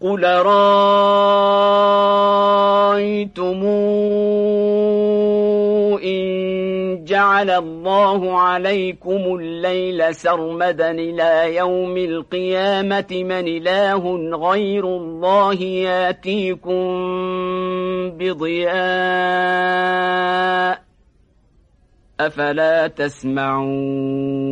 قل رأيتم إن جعل الله عليكم الليل سرمدا إلى يوم القيامة من إله غير الله ياتيكم بضياء أفلا تسمعون